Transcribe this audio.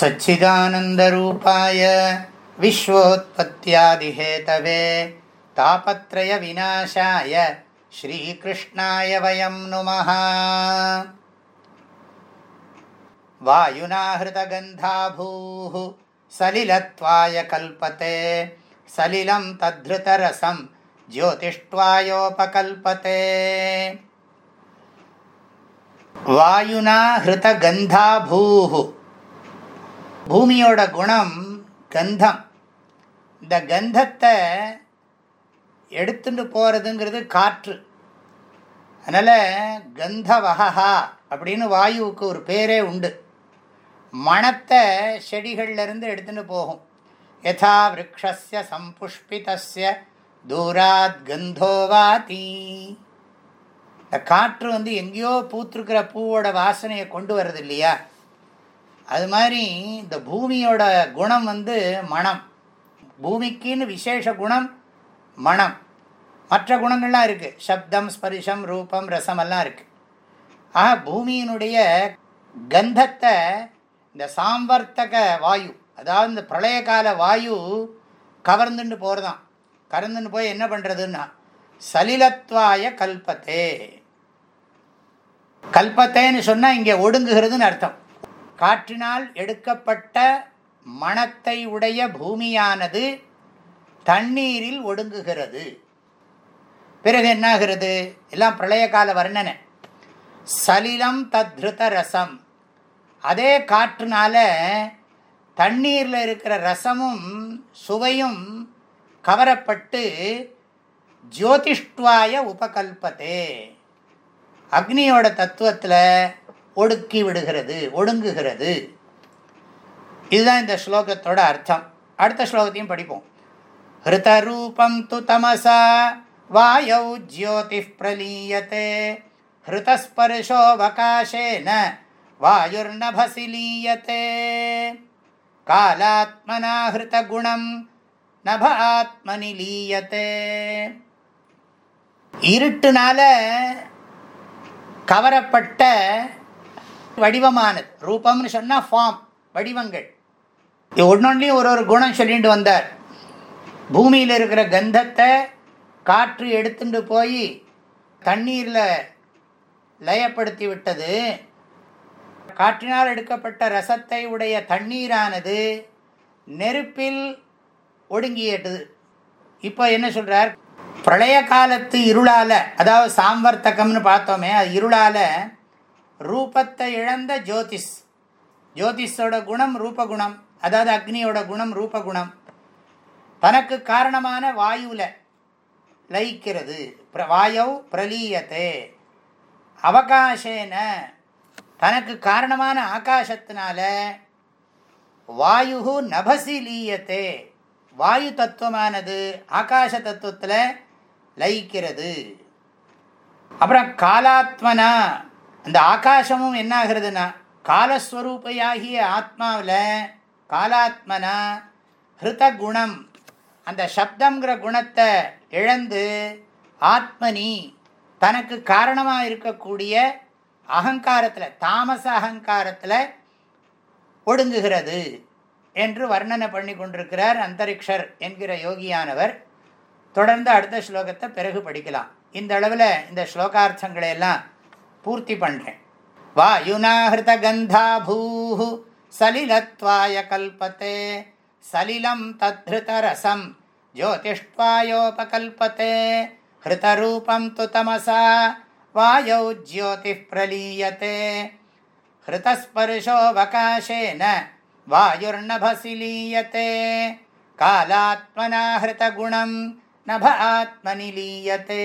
सच्चिदानन्दरूपाय विश्वोत्पत्यादिहेतवे तापत्रयविनाशाय श्रीकृष्णाय वयं नुमः। वायुना हृतगन्धाभूः सलिलत्वाय कल्पते सलिलं तद्धृतरसं ज्योतिष्वायोपकल्पते वायुना हृतगन्धाभूः பூமியோட குணம் கந்தம். இந்த கந்தத்தை எடுத்துட்டு போகிறதுங்கிறது காற்று. அதனால் கந்தவகா அப்படின்னு வாயுவுக்கு ஒரு பேரே உண்டு. மணத்தை செடிகள்லேருந்து எடுத்துகிட்டு போகும். யதா விரக்ஷஸ்ய சம்புஷ்பிதஸ்ய தூராத் கந்தோவாதி இந்த காற்று வந்து எங்கேயோ பூத்திருக்கிற பூவோட வாசனையை கொண்டு வர்றது இல்லையா அது மாதிரி இந்த பூமியோட குணம் வந்து மனம். பூமிக்குன்னு விசேஷ குணம் மனம். மற்ற குணங்கள்லாம் இருக்குது சப்தம் ஸ்பரிசம் ரூபம் ரசம் எல்லாம் இருக்குது ஆக பூமியினுடைய கந்தத்தை இந்த சாம்பர்த்தக வாயு அதாவது இந்த பிரளய கால வாயு கவர்ந்துட்டு போகிறதான் கறந்துன்னு போய் என்ன பண்ணுறதுன்னா சலிலத்வாய கல்பத்தே. கல்பத்தேன்னு சொன்னால் இங்கே ஒடுங்குகிறதுன்னு அர்த்தம். காற்றினால் எடுக்கப்பட்ட மணத்தை உடைய பூமியானது தண்ணீரில் ஒடுங்குகிறது. பிறகு என்னாகிறது? எல்லாம் பிரளய கால வர்ணனை. சலிலம் தத்ருத ரசம். அதே காற்றுனால தண்ணீரில் இருக்கிற ரசமும் சுவையும் கவரப்பட்டு ஜோதிஷ்டுவாய உபகல்பத்தே. அக்னியோட தத்துவத்தில் ஒடுக்கி விடுகிறது ஒடுங்குகிறது. இதுதான் இந்த ஸ்லோகத்தோட அர்த்தம். அடுத்த ஸ்லோகத்தையும் படிப்போம். ஹிருதரூபம் து தமசா வாயௌ ஜோதி பிரலீயத்தே ஹிருதஸ்பர்ஷோவகாசேன வாயுர்நபசிலீயத்தே காலாத்மனா ஹிருதகுணம் நப ஆத்மனி லீயத்தே இருட்டுனால கவரப்பட்ட வடிவமானது. ரூபம்னு சொன்னால் ஃபார்ம் வடிவங்கள். இது ஒரு ஒரு குணம் சொல்லிட்டு வந்தார். பூமியில் இருக்கிற கந்தத்தை காற்று எடுத்துட்டு போய் தண்ணீரில் லயப்படுத்தி விட்டது. காற்றினால் எடுக்கப்பட்ட ரசத்தை உடைய தண்ணீரானது நெருப்பில் ஒடுங்கியது. இப்போ என்ன சொல்கிறார் பிரளய காலத்து இருளால் அதாவது சாம்வர்த்தகம்னு பார்த்தோமே அது இருளால் ரூபத்தை இழந்த ஜோதிஷ். ஜோதிஷோட குணம் ரூபகுணம் அதாவது அக்னியோட குணம் ரூபகுணம். தனக்கு காரணமான வாயுவில் லயிக்கிறது வாயவ் பிரலீயத்தே அவகாசேன தனக்கு காரணமான ஆகாசத்தினால வாயு நபசி லீயத்தே வாயு தத்துவமானது ஆகாச தத்துவத்தில் லயிக்கிறது. அப்புறம் காலாத்மனா அந்த ஆகாசமும் என்ன ஆகிறதுனா காலஸ்வரூபையாகிய ஆத்மாவில் காலாத்மனா ஹிருத குணம் அந்த சப்தங்கிற குணத்தை இழந்து ஆத்மனி தனக்கு காரணமாக இருக்கக்கூடிய அகங்காரத்தில் தாமச அகங்காரத்தில் ஒடுங்குகிறது என்று வர்ணனை பண்ணி கொண்டிருக்கிறார் அந்தரிக்ஷர் என்கிற யோகியானவர். தொடர்ந்து அடுத்த ஸ்லோகத்தை பிறகு படிக்கலாம். இந்த அளவில் இந்த ஸ்லோகார்த்தங்களை எல்லாம் பூர்த்தி பண்ணுறேன் हृतगन्धा भूः सलिलत्वाय कल्पते। सलिलं तद्धृतरसं ज्योतिष्त्वायोपकल्पते हृतरूपं तु तमसा वायौ ज्योतिः प्रलीयते। हृतस्पर्शोऽवकाशेन वायुर्नभसि लीयते। कालात्मना हृतगुणं नभ आत्मनिलीयते